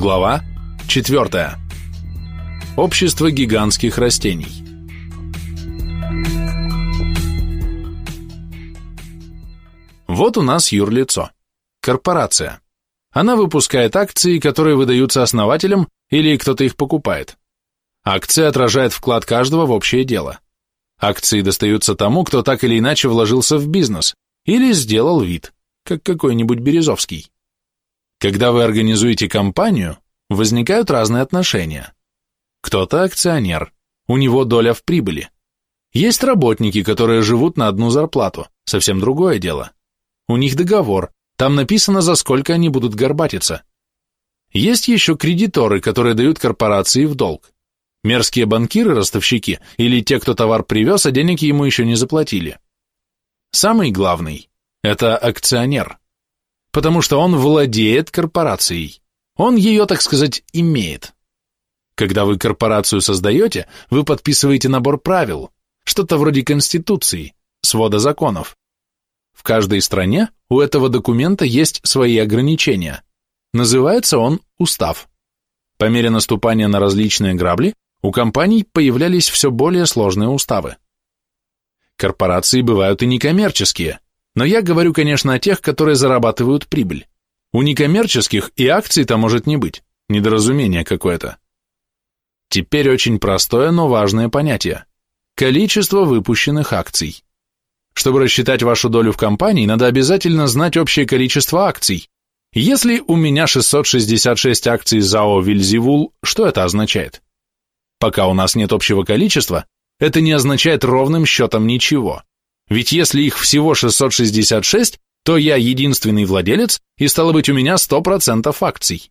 Глава 4. Общество гигантских растений. Вот у нас юрлицо. Корпорация. Она выпускает акции, которые выдаются основателям или кто-то их покупает. Акции отражают вклад каждого в общее дело. Акции достаются тому, кто так или иначе вложился в бизнес или сделал вид, как какой-нибудь Березовский. Когда вы организуете компанию, возникают разные отношения. Кто-то акционер, у него доля в прибыли. Есть работники, которые живут на одну зарплату, совсем другое дело. У них договор, там написано, за сколько они будут горбатиться. Есть еще кредиторы, которые дают корпорации в долг. Мерзкие банкиры-ростовщики или те, кто товар привез, а денег ему еще не заплатили. Самый главный – это акционер потому что он владеет корпорацией. Он ее, так сказать, имеет. Когда вы корпорацию создаете, вы подписываете набор правил, что-то вроде конституции, свода законов. В каждой стране у этого документа есть свои ограничения. Называется он устав. По мере наступания на различные грабли у компаний появлялись все более сложные уставы. Корпорации бывают и некоммерческие – но я говорю, конечно, о тех, которые зарабатывают прибыль. У некоммерческих и акций-то может не быть, недоразумение какое-то. Теперь очень простое, но важное понятие. Количество выпущенных акций. Чтобы рассчитать вашу долю в компании, надо обязательно знать общее количество акций. Если у меня 666 акций ЗАО Вильзевул, что это означает? Пока у нас нет общего количества, это не означает ровным счетом ничего. Ведь если их всего 666, то я единственный владелец, и стало быть у меня 100% акций.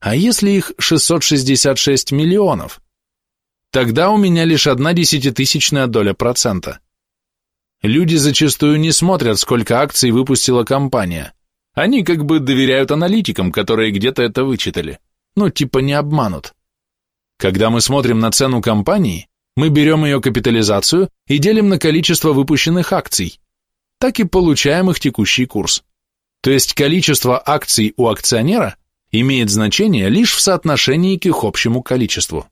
А если их 666 миллионов? Тогда у меня лишь одна десятитысячная доля процента. Люди зачастую не смотрят, сколько акций выпустила компания. Они как бы доверяют аналитикам, которые где-то это вычитали. Ну, типа не обманут. Когда мы смотрим на цену компании, мы берем ее капитализацию и делим на количество выпущенных акций. Так и получаем их текущий курс. То есть количество акций у акционера имеет значение лишь в соотношении к их общему количеству.